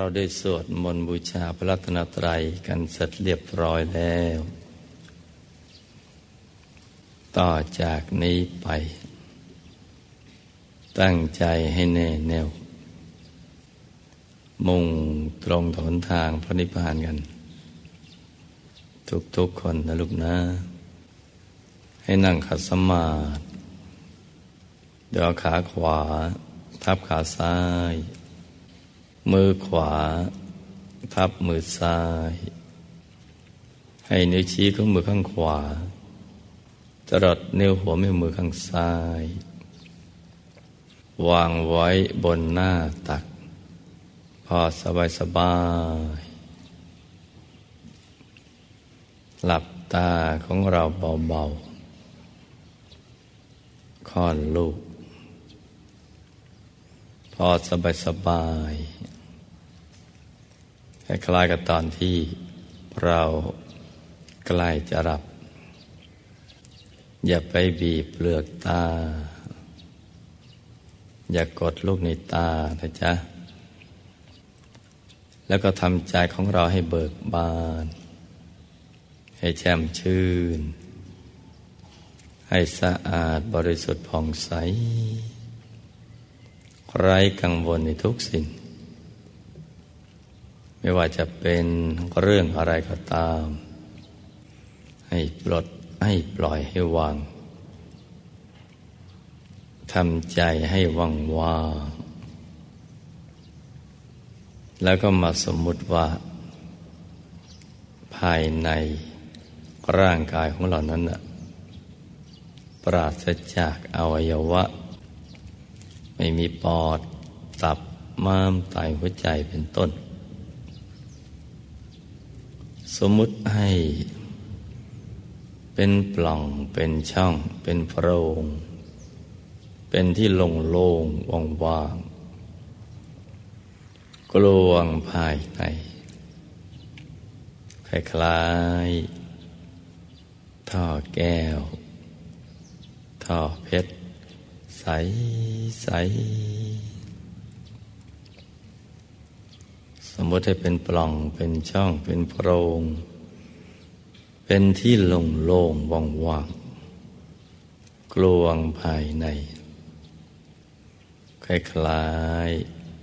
เราได้สวดมนต์บูชาพระรัตนตรัยกันเสร็จเรียบร้อยแล้ว ต่อจากนี้ไป ตั้งใจให้แน่แน่ว มุ่งตรงถนทางพระนิพพานกัน ทุกๆคนนะลูกนะ ให้นั่งขัดสมาธิเดี๋ยวขาขวา ทับขาซ้าย มือขวา ทับมือซ้าย ให้นิ้วชี้ของมือข้างขวาจรดนิ้วหัวแม่มือข้างซ้าย วางไว้บนหน้าตัก พอสบายสบายหลับตาของเราเบาๆค่อนลูก พอสบายสบาย คล้ายกับตอนที่เราใกล้จะหลับ อย่าไปบีบเปลือกตา อย่ากดลูกในตานะจ๊ะ แล้วก็ทำใจของเราให้เบิกบาน ให้แช่มชื่น ให้สะอาดบริสุทธิ์ผ่องใส ไร้กังวลในทุกสิ่ง ไม่ว่าจะเป็นเรื่องอะไรก็ตาม ให้ปลดให้ปล่อยให้วางทำใจให้ว่างว่า แล้วก็มาสมมุติว่า ภายในร่างกายของเรานั้นนะปราศจากอวัยวะ ไม่มีปอด ตับม้ามไตหัวใจเป็นต้น สมมุติให้ เป็นปล่องเป็นช่อง เป็นโพรง เป็นที่โล่งโล่งว่างว่างกลวงภายในคล้ายๆท่อแก้ว ท่อเพชร ใสใสส มมติให้เป็นปล่องเป็นช่องเป็นโพรง เป็นที่โลงโล่งว่างว่างกลวงภายใน คล้าย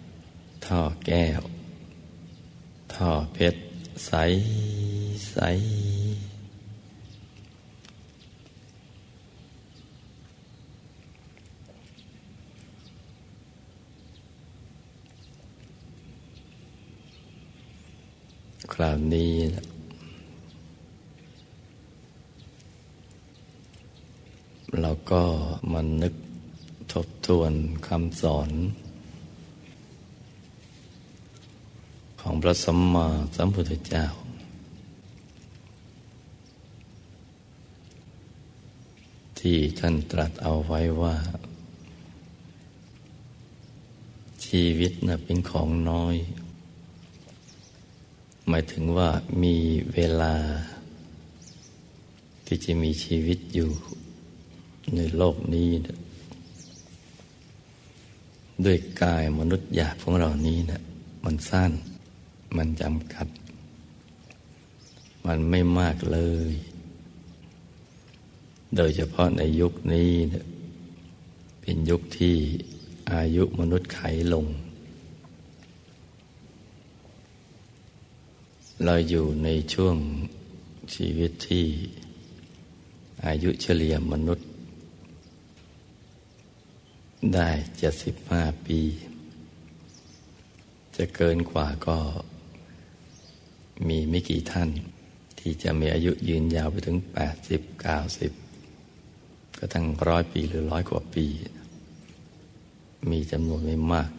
ๆท่อแก้ว ท่อเพชรใสใส คราวนี้เราก็มันนึกทบทวนคำสอน ของพระสัมมาสัมพุทธเจ้า ที่ท่านตรัสเอาไว้ว่า ชีวิตนะ่ะเป็นของน้อย หมายถึงว่ามีเวลา ที่จะมีชีวิตอยู่ในโลกนี้ด้วยกายมนุษย์หยาบของเรานี้นะมันสั้น มันจำกัด มันไม่มากเลย โดยเฉพาะในยุคนี้นะเป็นยุคที่อายุมนุษย์ไขลง เราอยู่ในช่วงชีวิตที่อายุเฉลี่ยมนุษย์ ได้เจ็ดสิบห้าปี จะเกินกว่าก็มีไม่กี่ท่าน ที่จะมีอายุยืนยาวไปถึงแปดสิบเก้าสิบก็ทั้งร้อยปีหรือร้อยกว่าปี มีจำนวนไม่มาก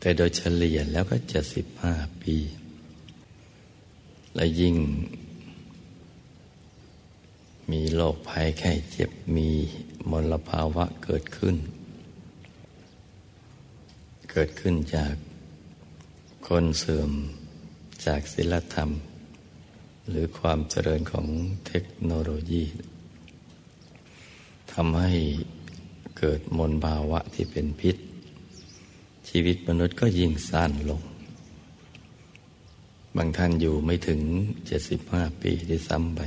แต่โดยเฉลี่ยแล้วก็เจ็ดสิบห้าปี และยิ่ง มีโรคภัยไข้เจ็บมีมลภาวะเกิดขึ้น เกิดขึ้นจากคนเสื่อมจากศิลธรรม หรือความเจริญของเทคโนโลยีทำให้เกิดมลภาวะที่เป็นพิษ ชีวิตมนุษย์ก็ยิ่งสั้นลง บางท่านอยู่ไม่ถึงเจ็ดสิบห้าปีที่ซ้ำไป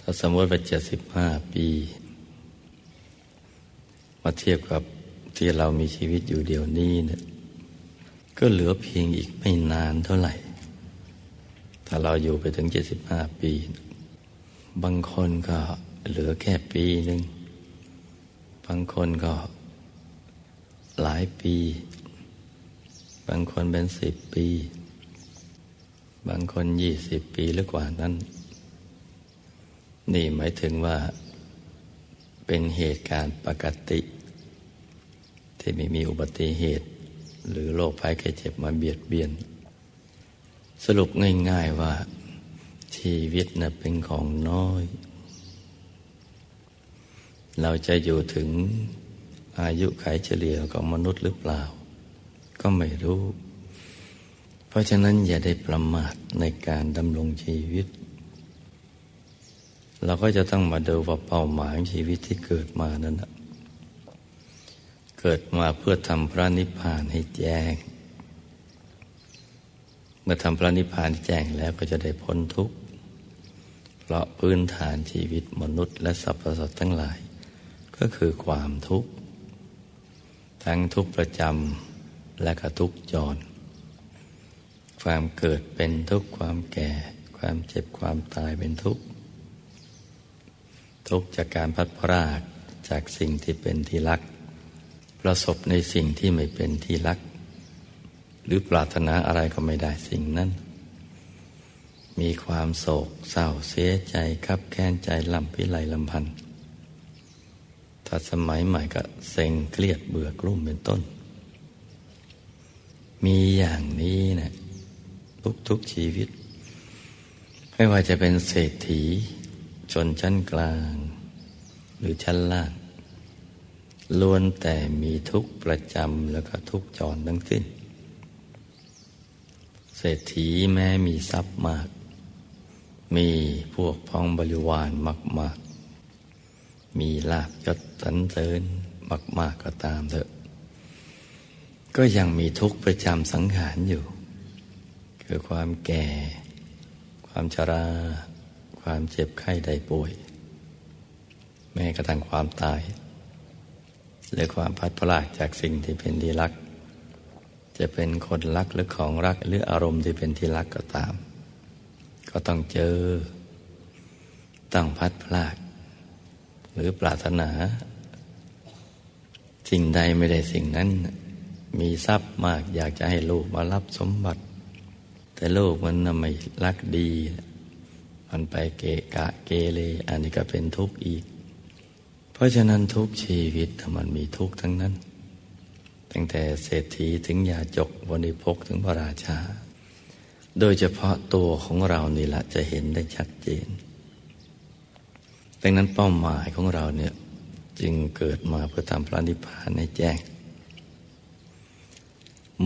ถ้าสมมติว่าเจ็ดสิบห้าปี มาเทียบกับที่เรามีชีวิตอยู่เดี๋ยวนี้เนี่ยก็เหลือเพียงอีกไม่นานเท่าไหร่ ถ้าเราอยู่ไปถึงเจ็ดสิบห้าปี บางคนก็เหลือแค่ปีหนึ่ง บางคนก็หลายปี บางคนเป็นสิบปี บางคนยี่สิบปีหรือกว่านั้น นี่หมายถึงว่า เป็นเหตุการณ์ปกติ ที่ไม่มีอุบัติเหตุ หรือโรคภัยแค่เจ็บมาเบียดเบียน สรุปง่ายๆว่า ชีวิตนะ่ะเป็นของน้อย เราจะอยู่ถึงอายุขัยเฉลี่ยของมนุษย์หรือเปล่า ก็ไม่รู้ เพราะฉะนั้นอย่าได้ประมาทในการดำรงชีวิต เราก็จะต้องมาดูว่าเป้าหมายชีวิตที่เกิดมานั้นเกิดมาเพื่อทำพระนิพพานให้แจ้ง เมื่อทำพระนิพพานแจ้งแล้วก็จะได้พ้นทุกข์เพราะพื้นฐานชีวิตมนุษย์และสรรพสัตว์ทั้งหลาย ก็คือความทุกข์ ทั้งทุกประจำ และก็ทุกจร ความเกิดเป็นทุกความแก่ ความเจ็บความตายเป็นทุกข์ทุกจากการพัดพรากจากสิ่งที่เป็นที่รัก ประสบในสิ่งที่ไม่เป็นที่รัก หรือปรารถนาอะไรก็ไม่ได้สิ่งนั้น มีความโศกเศร้าเสียใจคับแค้นใจลำพิไลลำพันธ์ถ้าสมัยใหม่ก็เซ็งเครียดเบื่อกลุ่มเป็นต้น มีอย่างนี้นะทุกๆชีวิต ไม่ว่าจะเป็นเศรษฐี ชนชั้นกลาง หรือชั้นล่างล้วนแต่มีทุกประจำแล้วก็ทุกจรทั้งสิ้น เศรษฐีแม้มีทรัพย์มาก มีพวกพ้องบริวารมากมีลาบยศสันเสริญมาก ๆ ก็ตามเถอะ ก็ยังมีทุกข์ประจำสังขารอยู่ คือความแก่ ความชรา ความเจ็บไข้ได้ป่วย แม้กระทั่งความตาย หรือความพัดพลาดจากสิ่งที่เป็นที่รัก จะเป็นคนรักหรือของรักหรืออารมณ์ที่เป็นที่รักก็ตาม ก็ต้องเจอ ต้องพัดพลาด หรือปรารถนา สิ่งใดไม่ได้สิ่งนั้น มีทรัพย์มากอยากจะให้ลูกมารับสมบัติ แต่ลูกมันไม่รักดี มันไปเกะกะเกเรอันนี้ก็เป็นทุกข์อีก เพราะฉะนั้นทุกชีวิตมันมีทุกข์ทั้งนั้น ตั้งแต่เศรษฐีถึงยาจกวันิพกถึงพระราชา โดยเฉพาะตัวของเรานี่แหละจะเห็นได้ชัดเจน ดังนั้นเป้าหมายของเราเนี่ยจึงเกิดมาเพื่อทำพระนิพพานให้แจ้ง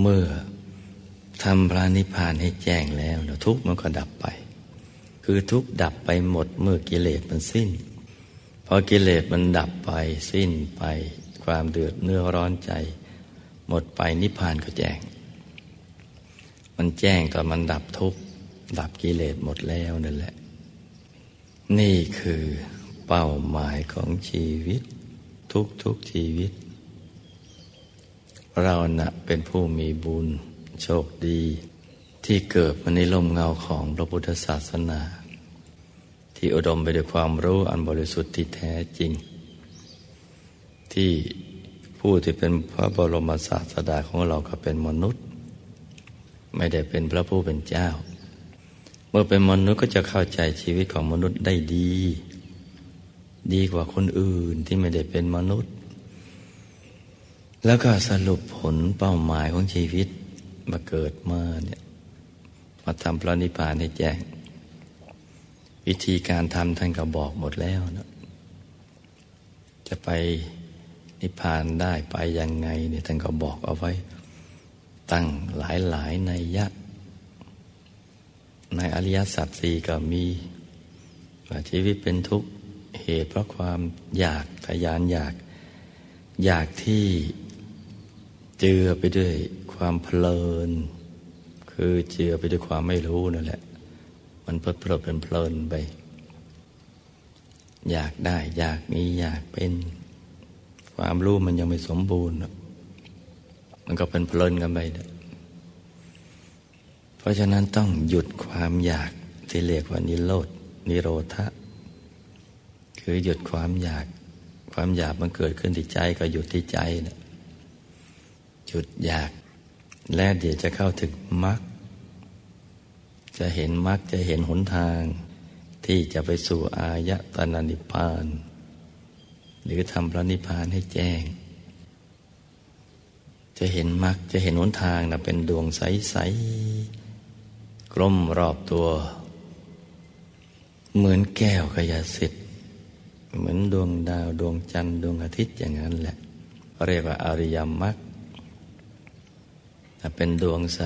เมื่อทำพระนิพพานให้แจ้งแล้วทุกมันก็ดับไป คือทุกดับไปหมดเมื่อกิเลสมันสิ้นพอกิเลสมันดับไปสิ้นไป ความเดือดเนื้อร้อนใจ หมดไปนิพพานก็แจ้ง มันแจ้งตอนมันดับทุกดับกิเลสหมดแล้วนั่นแหละ นี่คือเป้าหมายของชีวิต ทุกทุกชีวิต เรานะ่ะเป็นผู้มีบุญโชคดี ที่เกิดมาในลมเงาของพระพุทธศาสนา ที่อุดมไปด้วยความรู้อันบริสุทธิ์ที่แท้จริง ที่ผู้ที่เป็นพระบรมศาสดาของเราก็เป็นมนุษย์ ไม่ได้เป็นพระผู้เป็นเจ้า เมื่อเป็นมนุษย์ก็จะเข้าใจชีวิตของมนุษย์ได้ดี ดีกว่าคนอื่นที่ไม่ได้เป็นมนุษย์ แล้วก็สรุปผลเป้าหมายของชีวิตมาเกิดมาเนี่ยมาทำพระนิพพานให้แจ้ง วิธีการทำท่านก็บอกหมดแล้วนะจะไปนิพพานได้ไปยังไงเนี่ยท่านก็บอกเอาไว้ ตั้งหลายหลายในยะ ในอริยสัจสี่ก็มีว่าชีวิตเป็นทุกข์เหตุเพราะความอยากทยานอยาก อยากที่ เจือไปด้วยความเพลิน คือเจือไปด้วยความไม่รู้นั่นแหละ มันเพลิดเพลินเพลินไป อยากได้อยากมีอยากเป็น ความรู้มันยังไม่สมบูรณ์ มันก็เป็นเพลินกันไปเพราะฉะนั้นต้องหยุดความอยากที่เรียกว่านิโรธนิโรธะคือหยุดความอยาก ความอยากมันเกิดขึ้นที่ใจก็หยุดที่ใจนะ หยุดอยาก และเดี๋ยวจะเข้าถึงมรรคจะเห็นมรรคจะเห็นหนทาง ที่จะไปสู่อายตนะนิพพาน หรือทำพระนิพพานให้แจ้ง จะเห็นมรรคจะเห็นหนทางนะเป็นดวงใสๆกลมรอบตัว เหมือนแก้วกระยาสิทธิ์เหมือนดวงดาวดวงจันทร์ดวงอาทิตย์อย่างนั้นแหละ เรียกว่าอริยมรรค เป็นดวงใส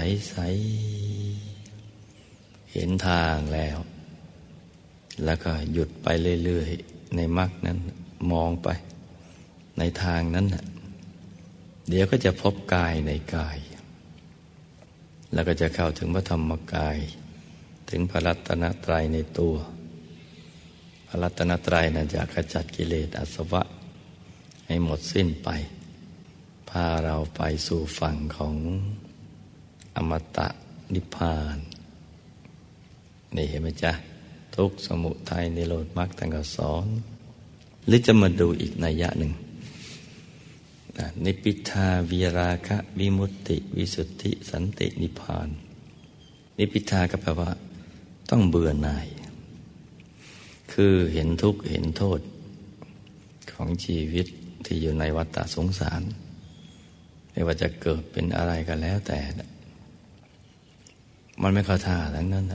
ๆ เห็นทางแล้ว แล้วก็หยุดไปเรื่อย ๆ ในมรรคนั้นมองไป ในทางนั้นเดี๋ยวก็จะพบกายในกาย แล้วก็จะเข้าถึงพระธรรมกาย ถึงพระรัตนตรัยในตัว พระรัตนตรัยนะจะขจัดกิเลสอาสวะ ให้หมดสิ้นไป พาเราไปสู่ฝั่งของ อมตะนิพพาน นี่เห็นไหมจ๊ะ ทุกสมุทัยในโลดมรรคตั้งก็สอน หรือจะมาดูอีกนัยยะหนึ่งนิพิทาวิราคะวิมุตติ วิสุทธิ สันตินิพพาน นิพิทาก็แปลว่า ต้องเบื่อหน่าย คือเห็นทุกข์เห็นโทษ ของชีวิตที่อยู่ในวัฏฏะสงสาร ไม่ว่าจะเกิดเป็นอะไรก็แล้วแต่ มันไม่เข้าท่าทั้งนั้น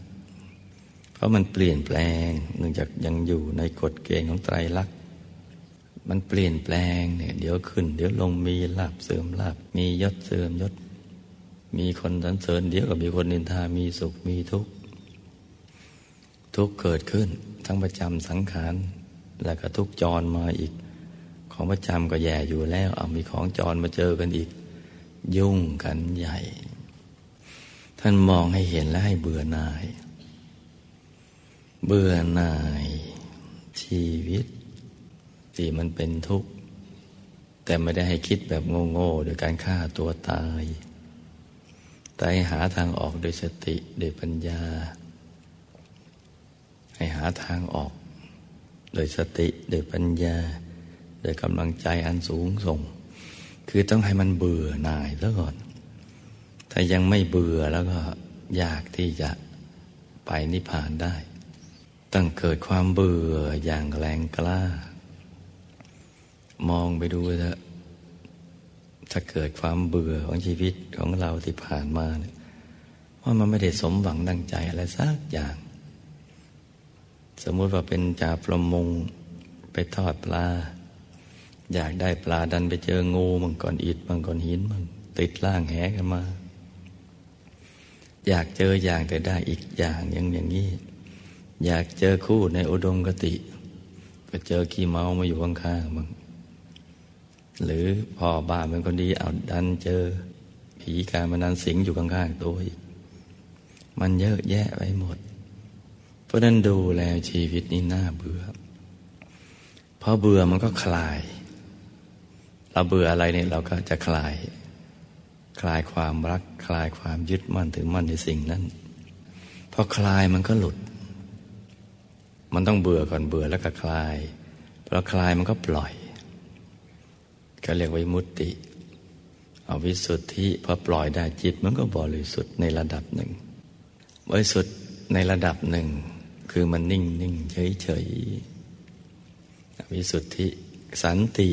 เพราะมันเปลี่ยนแปลงเนื่องจากยังอยู่ในกฎเกณฑ์ของไตรลักษณ์มันเปลี่ยนแปลงเนี่ยเดี๋ยวขึ้น เดี๋ยวลงมีลาบเสื่อมลาบมียศเสื่อมยศ มีคนสรรเสริญเดี๋ยวก็มีคนนินทามีสุขมีทุกข์ทุกข์เกิดขึ้น ทั้งประจำสังขารแล้วก็ทุกจรมาอีก ของประจำก็แย่อยู่แล้ว เอามีของจรมาเจอกันอีก ยุ่งกันใหญ่ ท่านมองให้เห็นและให้เบื่อหน่าย เบื่อหน่าย ชีวิต ที่มันเป็นทุกข์ แต่ไม่ได้ให้คิดแบบโง่ๆโดยการฆ่าตัวตาย แต่ให้หาทางออกโดยสติโดยปัญญา ให้หาทางออก โดยสติโดยปัญญา โดยกำลังใจอันสูงส่ง คือต้องให้มันเบื่อหน่ายซะก่อน ถ้ายังไม่เบื่อแล้วก็ยากที่จะไปนิพพานได้ ต้องเกิดความเบื่ออย่างแรงกล้า มองไปดูเถอะถ้าเกิดความเบื่อของชีวิตของเราที่ผ่านมาเนี่ยว่ามันไม่ได้สมหวังดังใจอะไรสักอย่าง สมมุติว่าเป็นจ่าประมงไปทอดปลา อยากได้ปลาดันไปเจองูมังกรอิดมังกรหินมังติดล่างแหกันมา อยากเจออย่างแต่ได้อีกอย่างอย่างอย่างนี้ อยากเจอคู่ในอุดมกติ ก็เจอขี้เมามาอยู่ข้างๆมังหรือพ่อบ้านเป็นคนดีเอาดันเจอ ผีการมานันสิงอยู่ข้างๆตัวอีกมันเยอะแยะไปหมด เพราะนั้นดูแลชีวิตนี้น่าเบื่อพอเบื่อมันก็คลาย เราเบื่ออะไรเนี่ยเราก็จะคลาย คลายความรัก คลายความยึดมั่นถึงมั่นในสิ่งนั้นพอคลายมันก็หลุด มันต้องเบื่อก่อนเบื่อแล้วก็คลายพอคลายมันก็ปล่อย ก็เรียกว่ามุติเอาวิสุทธิพอปล่อยได้จิตมันก็บริสุทธิ์ในระดับหนึ่งบริสุทธิ์ในระดับหนึ่ง คือมันนิ่งนิ่งเฉยเฉยวิสุทธิสันติ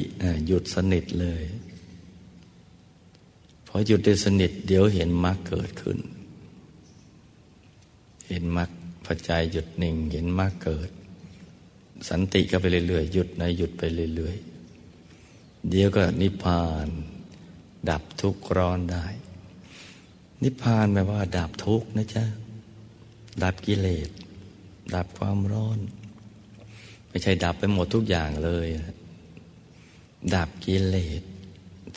หยุดสนิทเลย อหยุดได้สนิทเดี๋ยวเห็นมรรคเกิดขึ้น เห็นมรรคพอใจหยุดหนิ่งเห็นมรรคเกิด สันติก็ไปเรื่อยๆหยุดในหยุดไปเรื่อยๆเดี๋ยวก็นิพพาน ดับทุกข์ร้อนได้ นิพพานแปลว่า ดับทุกข์นะจ๊ะดับกิเลส ดับความร้อน ไม่ใช่ดับไปหมดทุกอย่างเลย ดับกิเลส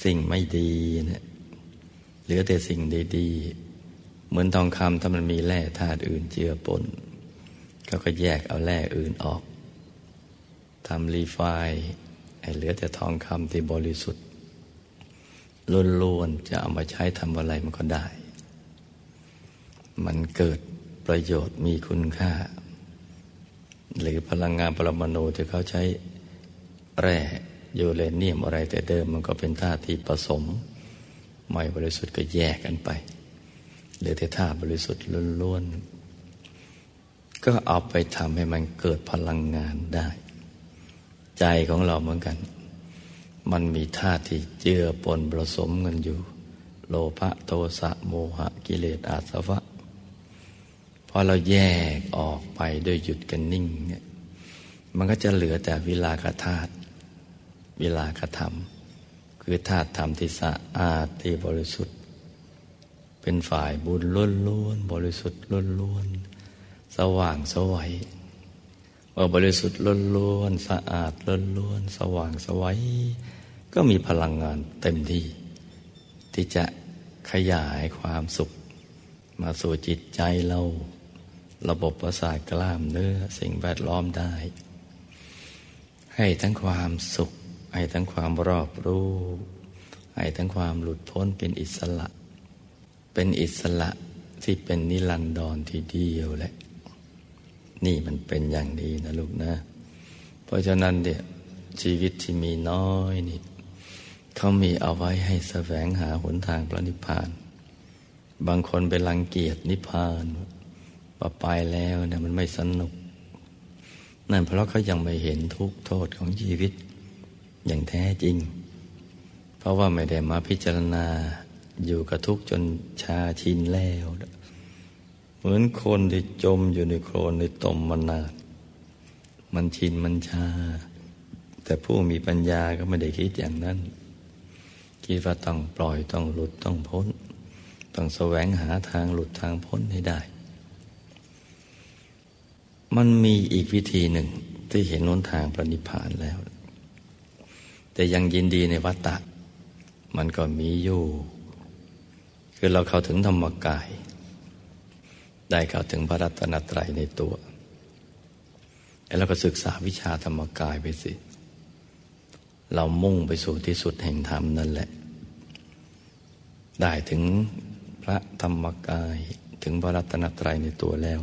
สิ่งไม่ดีเนะี่ย เหลือแต่สิ่งดีๆ เหมือนทองคำถ้ามันมีแร่ธาตุอื่นเจือปนเขาก็แยกเอาแร่อื่นออกทำรีไฟไอ้เหลือแต่ทองคำที่บริสุทธิ์ล้วนๆจะเอามาใช้ทำอะไรมันก็ได้ มันเกิดประโยชน์มีคุณค่า หรือพลังงานปรมาณูที่เขาใช้แร่ยูเรเนียมอะไรแต่เดิมมันก็เป็นธาตุที่ผสม ไม่บริสุทธิ์ก็แยกกันไปเหรือแต่ธาตุบริสุทธิ์ล้วนๆก็เอาไปทำให้มันเกิดพลังงานได้ ใจของเราเหมือนกัน มันมีธาตุที่เจือปนผสมกันอยู่ โลภะโทสะโมหะกิเลสอาสวะพอเราแยกออกไปด้วยหยุดกันนิ่งเนี่ยมันก็จะเหลือแต่วิลากธาตุวิลากธรรม คือธาตุธรรมที่สะอาดที่บริสุทธิ์ เป็นฝ่ายบุญล้วนล้วนบริสุทธิ์ล้วนล้วนสว่างสวัยว่าบริสุทธิ์ล้วนล้วนสะอาดล้วนล้วนสว่างสวัยก็มีพลังงานเต็มที่ ที่จะขยายความสุข มาสู่จิตใจเรา ระบบประสาทกล้ามเนื้อสิ่งแวดล้อมได้ ให้ทั้งความสุข ให้ทั้งความรอบรู้ให้ทั้งความหลุดพ้นเป็นอิสระ เป็นอิสระที่เป็นนิรันดรทีเดียวแหละ นี่มันเป็นอย่างนี้นะลูกนะ เพราะฉะนั้นเดี๋ยชีวิตที่มีน้อยนี่เขามีเอาไว้ให้แสวงหาหนทางพระนิพพาน บางคนไปรังเกียจนิพพานพอไปแล้วเนี่ยมันไม่สนุก นั่นเพราะเขายังไม่เห็นทุกโทษของชีวิต อย่างแท้จริง เพราะว่าไม่ได้มาพิจารณาอยู่กับทุกจนชาชินแล้ว เหมือนคนที่จมอยู่ในโคลนในตมมานานมันชินมันชา แต่ผู้มีปัญญาก็ไม่ได้คิดอย่างนั้น คิดว่าต้องปล่อยต้องหลุดต้องพ้น ต้องแสวงหาทางหลุดทางพ้นให้ได้ มันมีอีกวิธีหนึ่งที่เห็นนนทางปณิพานแล้ว แต่ยังยินดีในวัตตะ มันก็มีอยู่ คือเราเข้าถึงธรรมกาย ได้เข้าถึงพระรัตนตรัยในตัว แล้วก็ศึกษาวิชาธรรมกายไปสิ เรามุ่งไปสู่ที่สุดแห่งธรรมนั่นแหละ ได้ถึงพระธรรมกายถึงพระรัตนตรัยในตัวแล้ว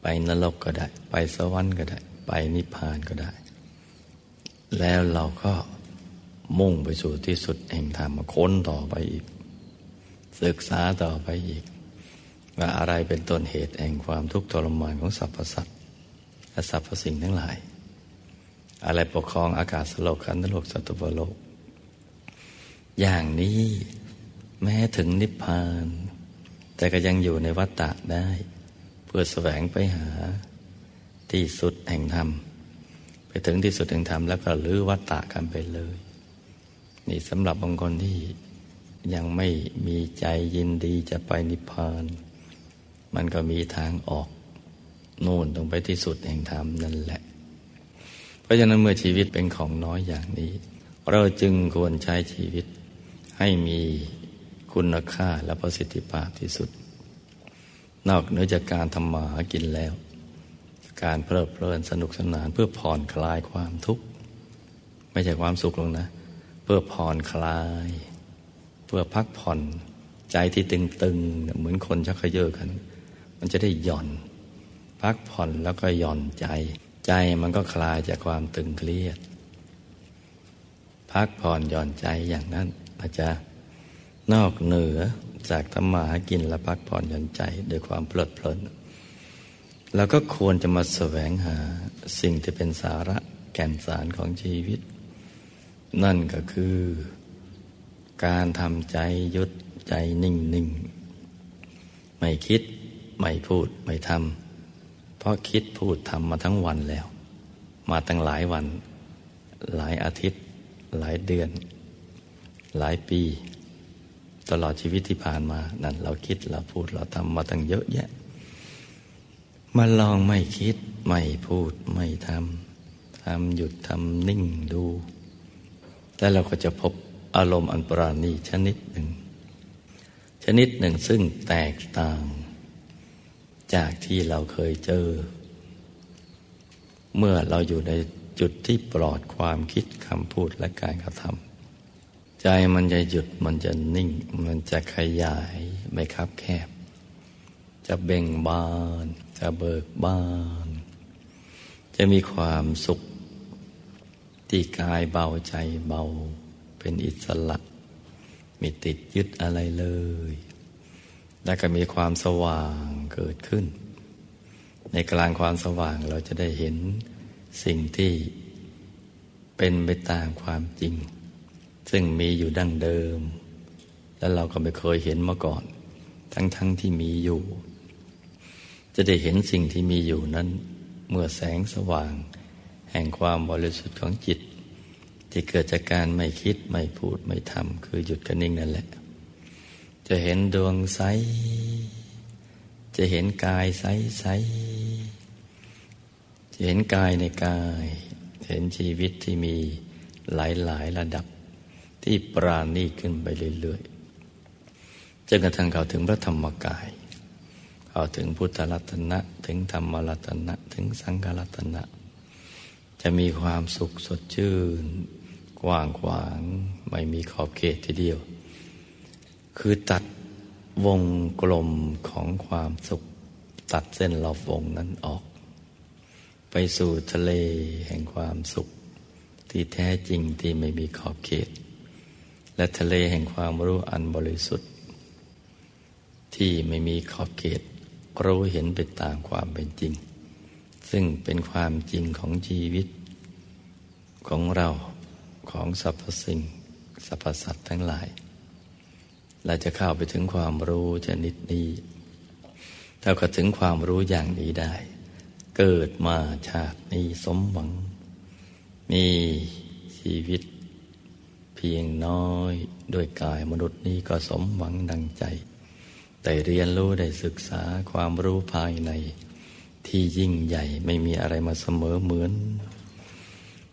ไปนรกก็ได้ ไปสวรรค์ก็ได้ ไปนิพพานก็ได้ แล้วเราก็มุ่งไปสู่ที่สุดแห่งธรรมค้นต่อไปอีก ศึกษาต่อไปอีก ว่าอะไรเป็นต้นเหตุแห่งความทุกข์ทรมานของสรรพสัตว์และสรรพสิ่งทั้งหลาย อะไรปกครองอากาศสโลกขันธโลกสัตวโลก อย่างนี้แม้ถึงนิพพาน แต่ก็ยังอยู่ในวัฏฏะได้ เพื่อแสวงไปหาที่สุดแห่งธรรม ถึงที่สุดแห่งธรรมแล้วก็ลื้อวัตตะกันไปเลย นี่สำหรับบางคนที่ยังไม่มีใจยินดีจะไปนิพพาน มันก็มีทางออกโน่นตรงไปที่สุดแห่งธรรมนั่นแหละ เพราะฉะนั้นเมื่อชีวิตเป็นของน้อยอย่างนี้ เราจึงควรใช้ชีวิตให้มีคุณค่าและประสิทธิภาพที่สุด นอกเหนือจากการทำมาหากินแล้ว การเพลิดเพลินสนุกสนานเพื่อผ่อนคลายความทุกข์ ไม่ใช่ความสุขหรอกนะ เพื่อผ่อนคลาย เพื่อพักผ่อนใจที่ตึงๆ เหมือนคนชักเขยือกัน มันจะได้หย่อน พักผ่อนแล้วก็หย่อนใจ ใจมันก็คลายจากความตึงเครียด พักผ่อนหย่อนใจอย่างนั้นอาจจะนอกเหนือจากทำมาหากินและพักผ่อนหย่อนใจด้วยความเพลิดเพลิน เราก็ควรจะมาแสวงหาสิ่งที่เป็นสาระแก่นสารของชีวิต นั่นก็คือ การทำใจยุดใจนิ่งนิ่งไม่คิด ไม่พูด ไม่ทำเพราะคิดพูดทำมาทั้งวันแล้ว มาตั้งหลายวัน หลายอาทิตย์ หลายเดือน หลายปี ตลอดชีวิตที่ผ่านมา นั่นเราคิดเราพูดเราทำมาตั้งเยอะแยะ มาลองไม่คิด ไม่พูดไม่ทำทำหยุดทำนิ่งดู แล้วเราก็จะพบอารมณ์อันปราณีชนิดหนึ่ง ชนิดหนึ่งซึ่งแตกต่าง จากที่เราเคยเจอ เมื่อเราอยู่ในจุดที่ปลอดความคิดคำพูดและการกระทำใจมันจะหยุดมันจะนิ่ง มันจะขยายไม่คับแคบ จะเบ่งบาน จะเบิกบาน จะมีความสุข ที่กายเบาใจเบา เป็นอิสระ ไมีติดยึดอะไรเลย แล้วก็มีความสว่างเกิดขึ้น ในกลางความสว่างเราจะได้เห็นสิ่งที่เป็นไปตามความจริง ซึ่งมีอยู่ดั้งเดิม แล้วเราก็ไม่เคยเห็นมาก่อน ทั้งๆทที่มีอยู่ จะได้เห็นสิ่งที่มีอยู่นั้น เมื่อแสงสว่าง แห่งความบริสุทธิ์ของจิต ที่เกิดจากการไม่คิดไม่พูดไม่ทำคือหยุดกันนิ่งนั่นแหละ จะเห็นดวงใส จะเห็นกายใสใสเห็นกายในกาย เห็นชีวิตที่มีหลายหลายระดับ ที่ปราณีขึ้นไปเรื่อยๆจนกระทั่งเข้าถึงพระธรรมกาย เข้าถึงพุทธรัตนะ ถึงธรรมรัตนะ ถึงสังฆรัตนะ จะมีความสุขสดชื่น กว้างขวางไม่มีขอบเขตทีเดียว คือตัดวงกลมของความสุข ตัดเส้นรอบวงนั้นออก ไปสู่ทะเลแห่งความสุข ที่แท้จริงที่ไม่มีขอบเขต และทะเลแห่งความรู้อันบริสุทธิ์ ที่ไม่มีขอบเขต รู้เห็นไปตามความเป็นจริง ซึ่งเป็นความจริงของชีวิต ของเราของสรรพสิ่งสรรพสัตว์ทั้งหลาย เราจะเข้าไปถึงความรู้ชนิดนี้เท่ากับถึงความรู้อย่างนี้ได้ เกิดมาชาตินี้สมหวัง มีชีวิตเพียงน้อยด้วยกายมนุษย์นี้ก็สมหวังดังใจ แต่เรียนรู้ได้ศึกษาความรู้ภายใน ที่ยิ่งใหญ่ไม่มีอะไรมาเสมอเหมือน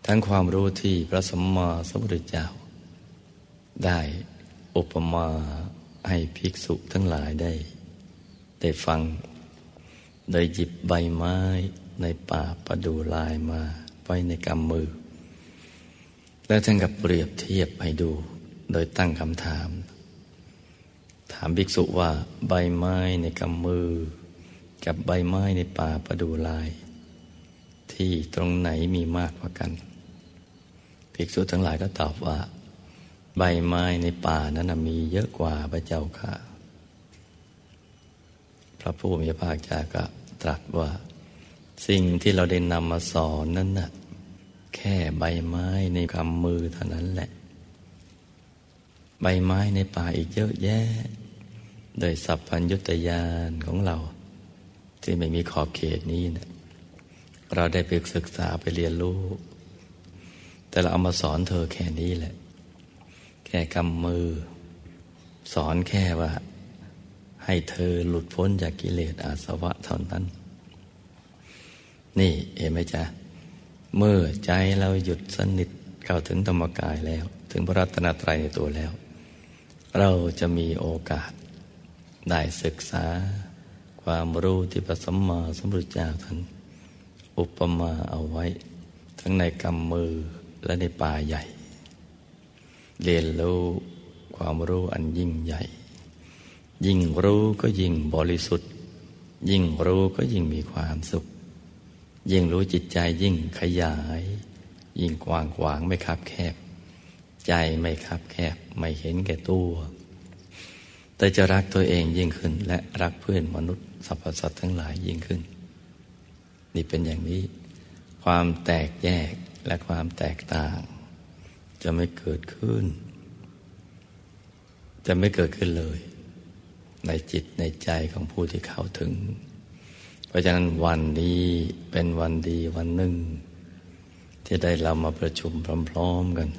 ทั้งความรู้ที่พระสมมาสมุทรเจ้า ได้อุปมาให้ภิกษุทั้งหลายได้ ได้ฟัง โดยหยิบใบไม้ในป่าประดูลายมาไว้ในกำมือ แล้วท่านกับเปรียบเทียบให้ดู โดยตั้งคำถาม ถามภิกษุว่าใบไม้ในกำมือ กับใบไม้ในป่าประดูลาย ที่ตรงไหนมีมากกว่ากัน ภิกษุทั้งหลายก็ตอบว่า ใบไม้ในป่านั้นมีเยอะกว่าพระเจ้าค่ะ พระผู้มีพระภาคเจ้าก็ตรัสว่า สิ่งที่เราได้นำมาสอนนั้นน่ะแค่ใบไม้ในกำมือเท่านั้นแหละ ใบไม้ในป่าอีกเยอะแยะ โดยสัพพัญญุตยานของเรา ที่ไม่มีขอบเขตนี้นะเราได้ไปศึกษาไปเรียนรู้ แต่เราเอามาสอนเธอแค่นี้แหละ แค่กำมือ สอนแค่ว่า ให้เธอหลุดพ้นจากกิเลสอาสวะเท่านั้น นี่เห็นไหมจ๊ะ เมื่อใจเราหยุดสนิทเข้าถึงธรรมกายแล้ว ถึงพระรัตนตรัยในตัวแล้ว เราจะมีโอกาส ได้ศึกษาความรู้ที่พระสัมมาสัมพุทธเจ้าท่านอุปมาเอาไว้ ทั้งในกำมือและในป่าใหญ่ เรียนรู้ความรู้อันยิ่งใหญ่ ยิ่งรู้ก็ยิ่งบริสุทธิ์ ยิ่งรู้ก็ยิ่งมีความสุข ยิ่งรู้จิตใจยิ่งขยาย ยิ่งกว้างขวางไม่คับแคบ ใจไม่คับแคบไม่เห็นแก่ตัว แต่จะรักตัวเองยิ่งขึ้น และรักเพื่อนมนุษย์สรรพสัตว์ทั้งหลายยิ่งขึ้น นี่เป็นอย่างนี้ ความแตกแยกและความแตกต่าง จะไม่เกิดขึ้น จะไม่เกิดขึ้นเลย ในจิตในใจของผู้ที่เข้าถึง เพราะฉะนั้นวันนี้เป็นวันดีวันหนึ่ง ที่ได้เรามาประชุมพร้อม ๆกัน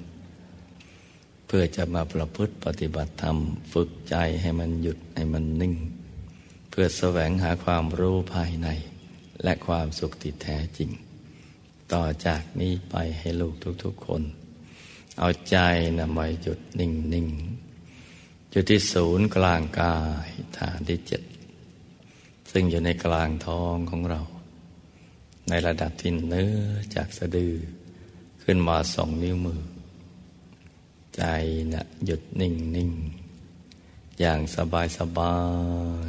พื่อจะมาประพฤติปฏิบัติธรรม ฝึกใจให้มันหยุดให้มันนิ่ง เพื่อแสวงหาความรู้ภายใน และความสุขที่แท้จริง ต่อจากนี้ไปให้ลูกทุกๆคน เอาใจนะมาหยุดนิ่งๆอยู่ที่ศูนย์กลางกายฐานที่เจ็ดซึ่งอยู่ในกลางท้องของเรา ในระดับที่เนื้อจากสะดือขึ้นมาสองนิ้วมือ ใจนะหยุดนิ่งนิ่งอย่างสบายสบา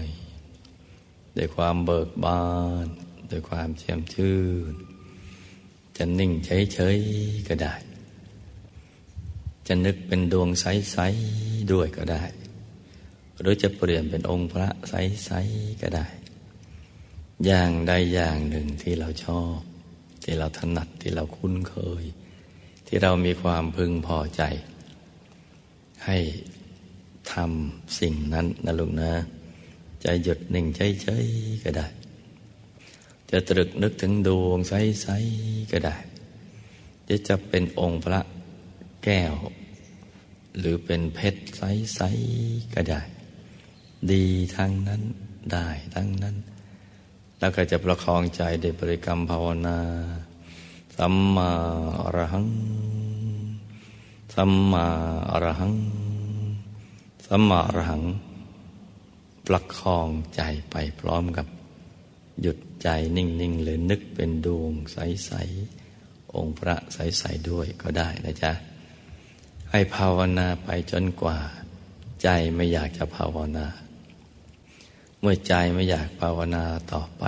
ยด้วยความเบิกบานด้วยความเชื่อมชื่น จะนิ่งเฉยๆก็ได้ จะนึกเป็นดวงใสๆด้วยก็ได้ หรือจะเปลี่ยนเป็นองค์พระใสๆก็ได้ อย่างใดอย่างหนึ่งที่เราชอบ ที่เราถนัดที่เราคุ้นเคย ที่เรามีความพึงพอใจ ให้ทำสิ่งนั้นนะลุงนะ จะหยุดหนึ่งเฉยๆก็ได้ จะตรึกนึกถึงดวงใสๆก็ได้ จะจะเป็นองค์พระแก้ว หรือเป็นเพชรใสๆก็ได้ ดีทั้งนั้นได้ทั้งนั้น แล้วก็จะประคองใจด้วยบริกรรมภาวนา สัมมาอรหัง สัมมาอรหัง สัมมาอรหัง ประคองใจไปพร้อมกับ หยุดใจนิ่งๆหรือนึกเป็นดวงใส ๆ องค์พระใส ๆ ด้วยก็ได้นะจ๊ะ ให้ภาวนาไปจนกว่า ใจไม่อยากจะภาวนา เมื่อใจไม่อยากภาวนาต่อไป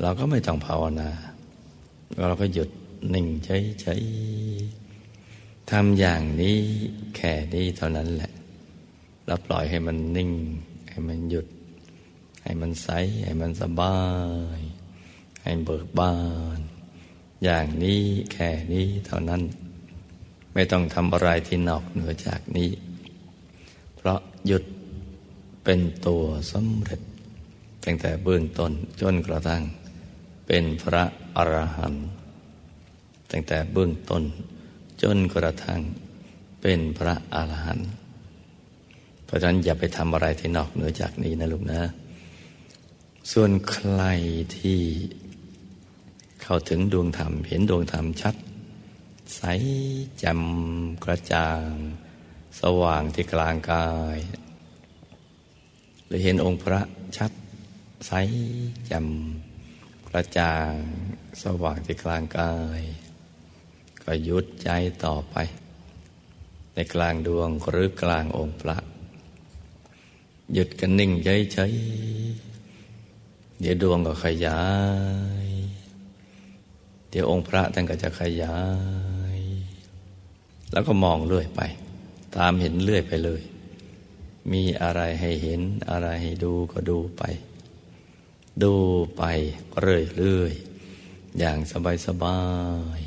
เราก็ไม่ต้องภาวนา เราก็หยุดนิ่งเฉยๆทำอย่างนี้แค่นี้เท่านั้นแหละ แล้วปล่อยให้มันนิ่ง ให้มันหยุด ให้มันใส ให้มันสบาย ให้เบิกบาน อย่างนี้แค่นี้เท่านั้น ไม่ต้องทำอะไรที่นอกเหนือจากนี้ เพราะหยุดเป็นตัวสำเร็จ ตั้งแต่เบื้องต้นจนกระทั่ง เป็นพระอรหันต์ตั้งแต่เบื้องต้นจนกระทั่งเป็นพระอรหันต์ เพราะฉะนั้นอย่าไปทำอะไรที่นอกเหนือจากนี้นะลูกนะ ส่วนใครที่เข้าถึงดวงธรรม เห็นดวงธรรมชัด ใสจำกระจ่าง สว่างที่กลางกาย หรือเห็นองค์พระชัด ใสจำกระจ่าง สว่างที่กลางกาย ก็ยุดใจต่อไป ในกลางดวงหรือกลางองค์พระ หยุดกันนิ่งเฉยๆเดี๋ยวดวงก็ขยาย เดี๋ยวองค์พระท่านก็จะขยาย แล้วก็มองเรื่อยไป ตามเห็นเรื่อยไปเลย มีอะไรให้เห็นอะไรให้ดูก็ดูไป ดูไปเรื่อยๆอย่างสบาย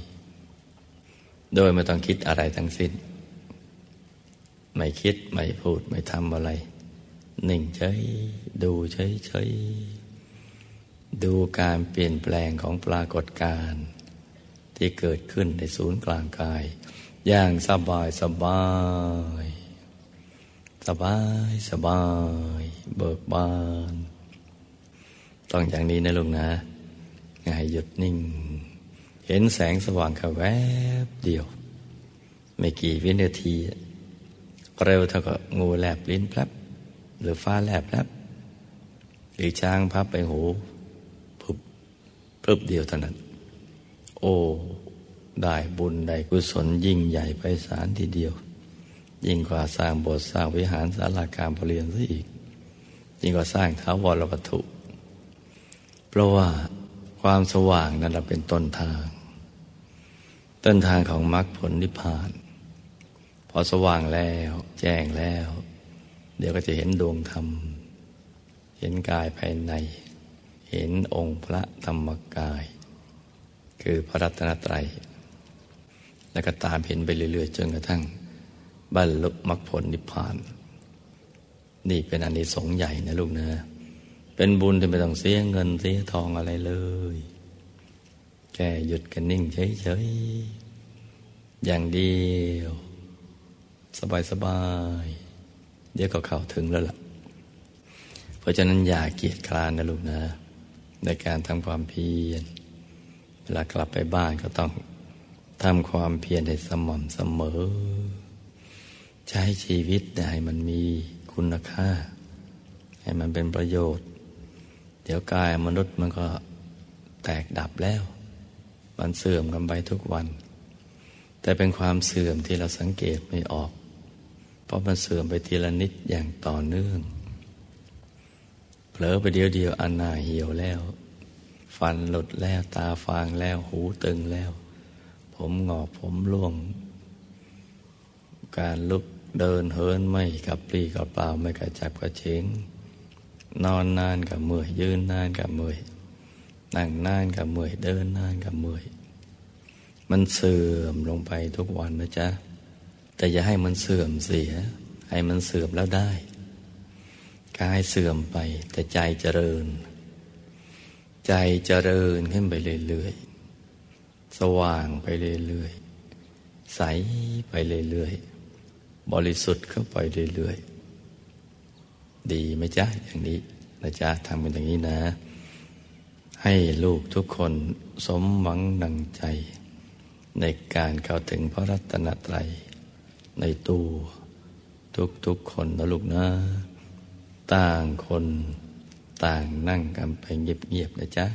ๆโดยไม่ต้องคิดอะไรทั้งสิ้น ไม่คิด ไม่พูด ไม่ทำอะไร นิ่งเฉยดูเฉยเฉยดูการเปลี่ยนแปลงของปรากฏการณ์ที่เกิดขึ้นในศูนย์กลางกาย อย่างสบายสบาย สบายสบาย เบิกบาน ต้องอย่างนี้นะลุงนะง่ายหยุดนิ่ง เห็นแสงสว่างแค่แวบเดียว ไม่กี่วินาที เร็วเท่ากับงูแลบลิ้นแป๊บ หรือฟ้าแลบแลบหรือช้างพับไปหูพึบพึบเดียวเท่านั้น โอ้ได้บุญได้กุศลยิ่งใหญ่ไปสารทีเดียว ยิ่งกว่าสร้างโบสถ์สร้างวิหารศาลาการประเรียนซะอีก ยิ่งกว่าสร้างท้าวรวัตถุ เพราะว่าความสว่างนั้นเป็นต้นทาง ต้นทางของมรรคผลนิพพาน พอสว่างแล้ว แจ้งแล้ว เดี๋ยวก็จะเห็นดวงธรรม เห็นกายภายใน เห็นองค์พระธรรมกาย คือพระรัตนตรัย แล้วก็ตามเห็นไปเรื่อยๆจนกระทั่งบรรลุมรรคผลนิพพาน นี่เป็นอันนี้สงใหญ่นะลูกนะ เป็นบุญที่ไม่ต้องเสียเงินเสียทองอะไรเลย แค่หยุดกันนิ่งเฉยๆอย่างเดียว สบายๆ เดี๋ยวก็เข้าถึงแล้วล่ะ เพราะฉะนั้นอย่าเกียจคร้านนะลูกนะ ในการทำความเพียรเวลากลับไปบ้านก็ต้องทำความเพียรให้สม่ำเสมอ ใช้ชีวิตให้มันมีคุณค่า ให้มันเป็นประโยชน์ เดี๋ยวกายมนุษย์มันก็แตกดับแล้ว มันเสื่อมกันไปทุกวัน แต่เป็นความเสื่อมที่เราสังเกตไม่ออก เพราะมันเสื่อมไปทีละนิดอย่างต่อเนื่อง เผลอไปเดียวเดียวอันหน้าเหี่ยวแล้ว ฟันหลุดแล้วตาฟางแล้วหูตึงแล้ว ผมงอกผมร่วง การลุกเดินเฮินไม่กับปรีกับเปล่าไม่กระจับกระเฉงนอนนานกับเมื่อยยืนนานกับเมื่อยนั่งนานกับเมื่อยเดินนานกับเมื่อยมันเสื่อมลงไปทุกวันนะจ๊ะ แต่อย่าให้มันเสื่อมเสีย ให้มันเสื่อมแล้วได้กายเสื่อมไป แต่ใจเจริญ ใจเจริญขึ้นไปเรื่อยๆสว่างไปเรื่อยๆใสไปเรื่อยๆบริสุทธิ์เข้าไปเรื่อยๆดีไหมจ๊ะอย่างนี้นะจ๊ะทำเป็นอย่างนี้นะ ให้ลูกทุกคนสมหวังดังใจ ในการเข้าถึงพระรัตนตรัย ในตัวทุกๆคนนะลูกนะ ต่างคนต่างนั่งกันไปเงียบๆนะจ๊ะ